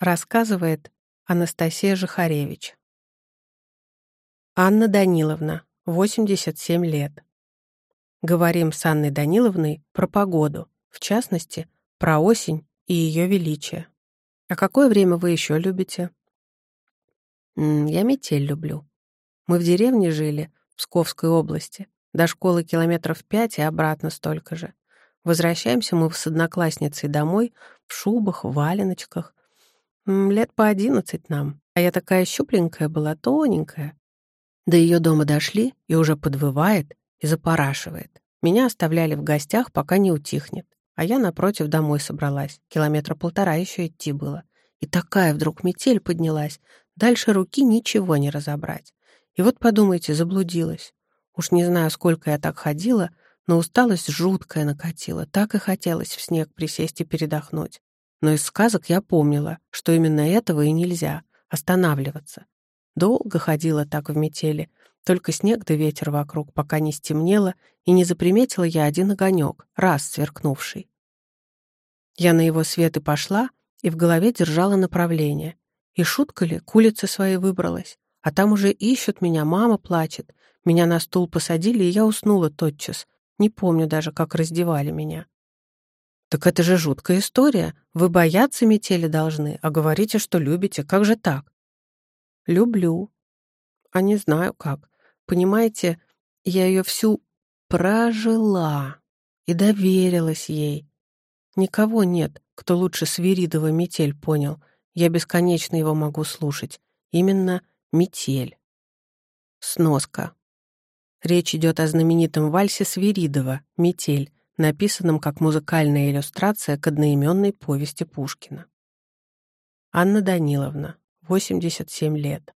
Рассказывает Анастасия Жахаревич. Анна Даниловна, 87 лет. Говорим с Анной Даниловной про погоду, в частности, про осень и ее величие. А какое время вы еще любите? Я метель люблю. Мы в деревне жили, в Псковской области. До школы километров пять и обратно столько же. Возвращаемся мы с одноклассницей домой в шубах, в валеночках, Лет по одиннадцать нам, а я такая щупленькая была, тоненькая. До ее дома дошли, и уже подвывает и запорашивает. Меня оставляли в гостях, пока не утихнет. А я напротив домой собралась. Километра полтора еще идти было. И такая вдруг метель поднялась. Дальше руки ничего не разобрать. И вот подумайте, заблудилась. Уж не знаю, сколько я так ходила, но усталость жуткая накатила. Так и хотелось в снег присесть и передохнуть. Но из сказок я помнила, что именно этого и нельзя — останавливаться. Долго ходила так в метели, только снег да ветер вокруг, пока не стемнело, и не заприметила я один огонек, раз сверкнувший. Я на его свет и пошла, и в голове держала направление. И шутка ли, к улице своей выбралась, а там уже ищут меня, мама плачет. Меня на стул посадили, и я уснула тотчас. Не помню даже, как раздевали меня. «Так это же жуткая история. Вы бояться метели должны, а говорите, что любите. Как же так?» «Люблю. А не знаю как. Понимаете, я ее всю прожила и доверилась ей. Никого нет, кто лучше Свиридова метель понял. Я бесконечно его могу слушать. Именно метель. Сноска. Речь идет о знаменитом вальсе Свиридова «Метель», написанном как музыкальная иллюстрация к одноименной повести Пушкина. Анна Даниловна, 87 лет.